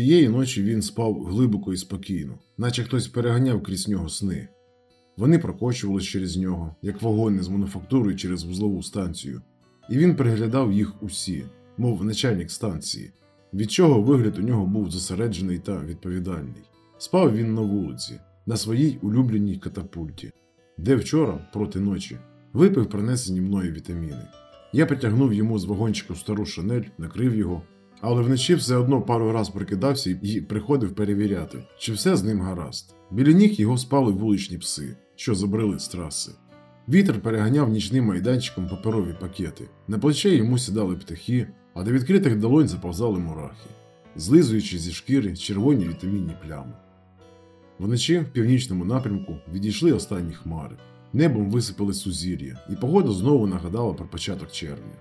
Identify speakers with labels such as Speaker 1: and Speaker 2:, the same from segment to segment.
Speaker 1: Тієї ночі він спав глибоко і спокійно, наче хтось переганяв крізь нього сни. Вони прокочувались через нього, як вагони з мануфактури через вузлову станцію, і він приглядав їх усі, мов начальник станції, від чого вигляд у нього був зосереджений та відповідальний. Спав він на вулиці, на своїй улюбленій катапульті, де вчора, проти ночі, випив принесені мною вітаміни. Я притягнув йому з вагончика стару шинель, накрив його, але вночі все одно пару раз прикидався і приходив перевіряти, чи все з ним гаразд. Біля ніг його спали вуличні пси, що забрели з траси. Вітер переганяв нічним майданчиком паперові пакети. На плече йому сідали птахи, а до відкритих долонь заповзали мурахи, злизуючи зі шкіри червоні вітамінні плями. Вночі в північному напрямку відійшли останні хмари. Небом висипали сузір'я, і погода знову нагадала про початок червня.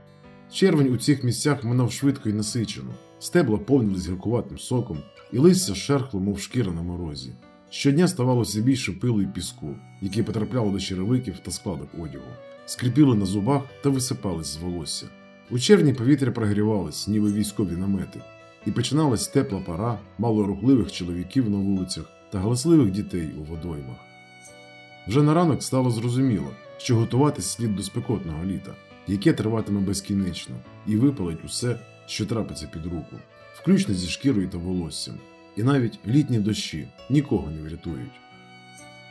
Speaker 1: Червень у цих місцях минав швидко і насичено, стебла повнились гіркуватим соком, і листя шерхло, мов шкіра на морозі. Щодня ставало все більше пилу і піску, які потрапляли до черевиків та складок одягу, скрипіли на зубах та висипались з волосся. У червні повітря прогрівалось, ніби військові намети, і починалась тепла пора малорухливих чоловіків на вулицях та галасливих дітей у водоймах. Вже на ранок стало зрозуміло, що готуватись слід до спекотного літа, яке триватиме безкінечно, і випалить усе, що трапиться під руку, включно зі шкірою та волоссям. І навіть літні дощі нікого не врятують.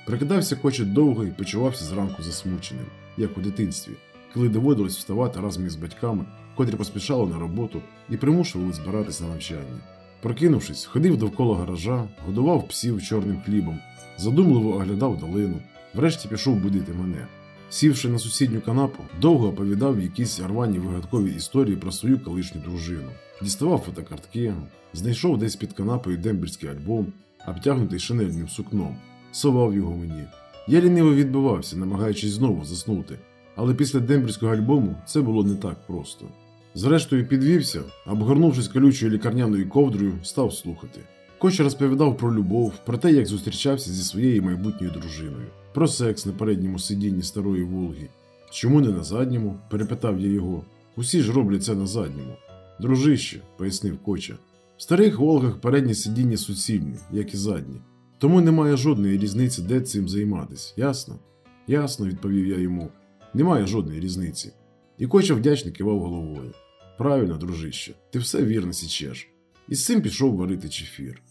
Speaker 1: Прикидався коче довго і почувався зранку засмученим, як у дитинстві, коли доводилось вставати разом із батьками, котрі поспішали на роботу і примушували збиратись на навчання. Прокинувшись, ходив довкола гаража, годував псів чорним хлібом, задумливо оглядав долину, врешті пішов будити мене. Сівши на сусідню канапу, довго оповідав якісь рвані вигадкові історії про свою колишню дружину, діставав фотокартки, знайшов десь під канапою дембірський альбом, обтягнутий шинельним сукном, совав його мені. Я ліниво відбивався, намагаючись знову заснути, але після дембірського альбому це було не так просто. Зрештою, підвівся, обгорнувшись колючою лікарняною ковдрою, став слухати. Коч розповідав про любов, про те, як зустрічався зі своєю майбутньою дружиною, про секс на передньому сидінні старої Волги. Чому не на задньому? перепитав я його. Усі ж роблять це на задньому. Дружище, пояснив Коча. В старих Волгах передні сидіння суцільні, як і задні. Тому немає жодної різниці, де цим займатись, ясно? Ясно, відповів я йому. Немає жодної різниці. І Коча вдячно кивав головою. Правильно, дружище, ти все вірно січеш. І з цим пішов варити чефір.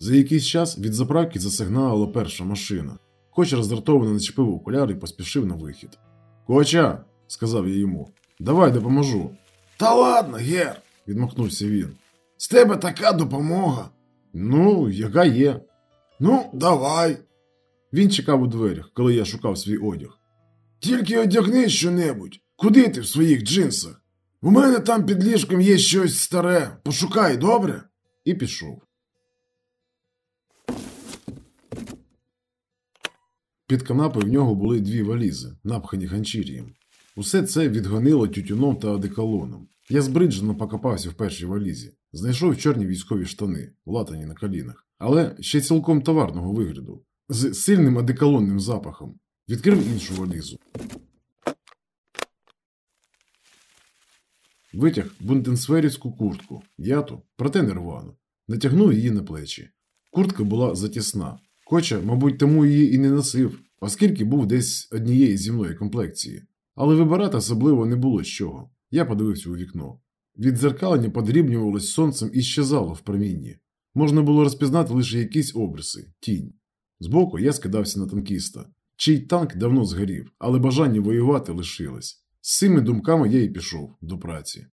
Speaker 1: За якийсь час від заправки засигналила перша машина. Коч роздратовано начепив окуляр і поспішив на вихід. Коча, сказав я йому, давай допоможу.
Speaker 2: Та ладно, Гер,
Speaker 1: відмахнувся він.
Speaker 2: з тебе така допомога.
Speaker 1: Ну, яка є.
Speaker 2: Ну, давай.
Speaker 1: Він чекав у дверях, коли я шукав свій одяг.
Speaker 2: Тільки одягни щонебудь. Куди ти в своїх джинсах? У мене там під ліжком є щось старе. Пошукай, добре?
Speaker 1: І пішов. Під канапою в нього були дві валізи, напхані ганчір'ям. Усе це відгонило тютюном та одеколоном. Я збриджено покопався в першій валізі, знайшов чорні військові штани, латані на колінах, але ще цілком товарного вигляду, з сильним одеколонним запахом. Відкрив іншу валізу. Витяг бунтенсверівську куртку, яту, проте не рвану. Натягнув її на плечі. Куртка була затісна. Коча, мабуть, тому її і не носив, оскільки був десь однієї зі мною комплекції. Але вибирати особливо не було з чого. Я подивився у вікно. Віддзеркалення подрібнювалось сонцем і щезало в промінні. Можна було розпізнати лише якісь обриси, тінь. Збоку я скидався на танкіста, чий танк давно згорів, але бажання воювати лишилось. З цими думками я і пішов до праці.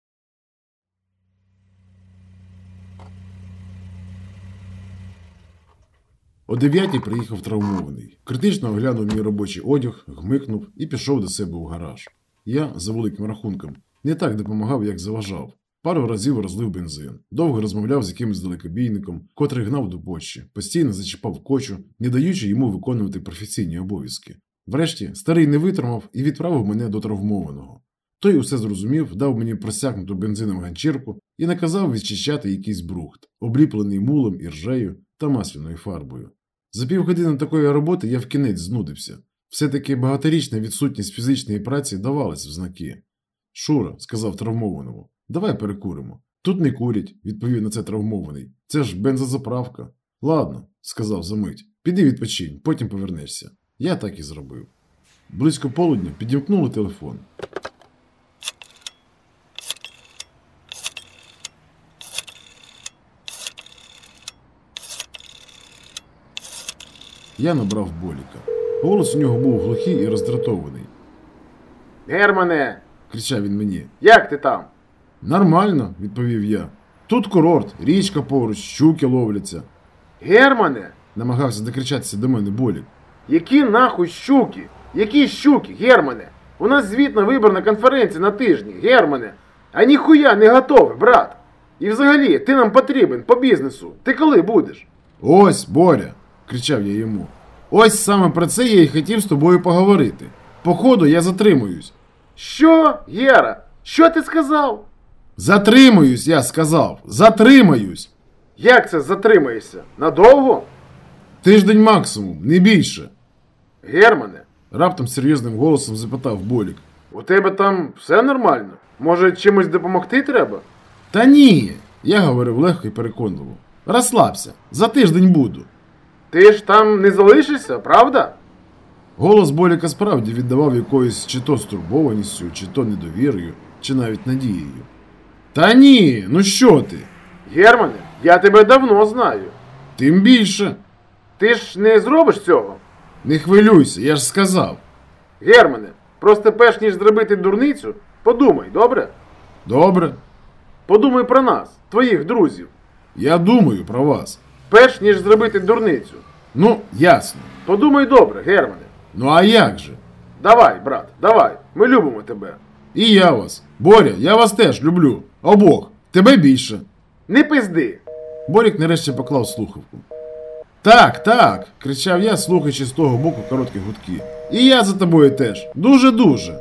Speaker 1: О дев'ятій приїхав травмований. Критично оглянув мій робочий одяг, гмикнув і пішов до себе у гараж. Я, за великим рахунком, не так допомагав, як заважав. Пару разів розлив бензин, довго розмовляв з якимось далекобійником, котрий гнав до бочі, постійно зачіпав кочу, не даючи йому виконувати професійні обов'язки. Врешті старий не витримав і відправив мене до травмованого. Той усе зрозумів, дав мені просякнуту бензином ганчірку і наказав відчищати якийсь брухт, обліплений мулом і ржею та масляною фарбою. За півгодини такої роботи я вкінець знудився. Все-таки багаторічна відсутність фізичної праці давалась в знаки. Шура, сказав травмованому, давай перекуримо. Тут не курять, відповів на це травмований. Це ж бензозаправка. Ладно, сказав замить. Піди відпочинь, потім повернешся. Я так і зробив. Близько полудня підімкнули телефон. Я набрав боліка. Голос у нього був глухий і роздратований.
Speaker 3: Германе,
Speaker 1: Кричав він мені.
Speaker 3: як ти там?
Speaker 1: Нормально, відповів я. Тут курорт, річка поруч, щуки ловляться.
Speaker 3: Германе,
Speaker 1: Намагався докричатися до мене болік.
Speaker 3: Які нахуй щуки? Які щуки, Германе? У нас звітна виборна конференція на тижні, Германе. А ніхуя не готовий, брат. І взагалі, ти нам потрібен по бізнесу. Ти коли будеш?
Speaker 1: Ось, Боря, кричав я йому. Ось саме про це я і хотів з тобою поговорити. Походу, я затримуюсь.
Speaker 3: Що, Гера? Що ти сказав?
Speaker 1: Затримуюсь, я сказав. Затримаюсь.
Speaker 3: Як це затримаєшся? Надовго?
Speaker 1: Тиждень максимум, не більше.
Speaker 3: Германе,
Speaker 1: Раптом серйозним голосом запитав Болік.
Speaker 3: у тебе там все нормально? Може, чимось допомогти треба?
Speaker 1: Та ні, я говорив легко і переконливо. Розслабся, за тиждень буду.
Speaker 3: Ти ж там не залишишся, правда?
Speaker 1: Голос Боліка справді віддавав якоюсь чи то стурбованістю, чи то недовірою, чи навіть надією. Та ні, ну що ти?
Speaker 3: Германе, я тебе давно знаю.
Speaker 1: Тим більше.
Speaker 3: Ти ж не зробиш цього?
Speaker 1: Не хвилюйся, я ж сказав.
Speaker 3: Германе, просто перш ніж зробити дурницю, подумай, добре?
Speaker 1: Добре,
Speaker 3: Подумай про нас, твоїх друзів.
Speaker 1: я думаю про вас.
Speaker 3: Перш ніж зробити дурницю.
Speaker 1: Ну, ясно.
Speaker 3: Подумай добре, Германе.
Speaker 1: Ну а як же?
Speaker 3: Давай, брат, давай. Ми любимо тебе.
Speaker 1: І я вас. Боря, я вас теж люблю. Обох. Тебе більше.
Speaker 3: Не пизди.
Speaker 1: Борік нарешті поклав слухавку. Так, так, кричав я, слухаючи з того боку короткі гудки. І я за тобою теж. Дуже-дуже.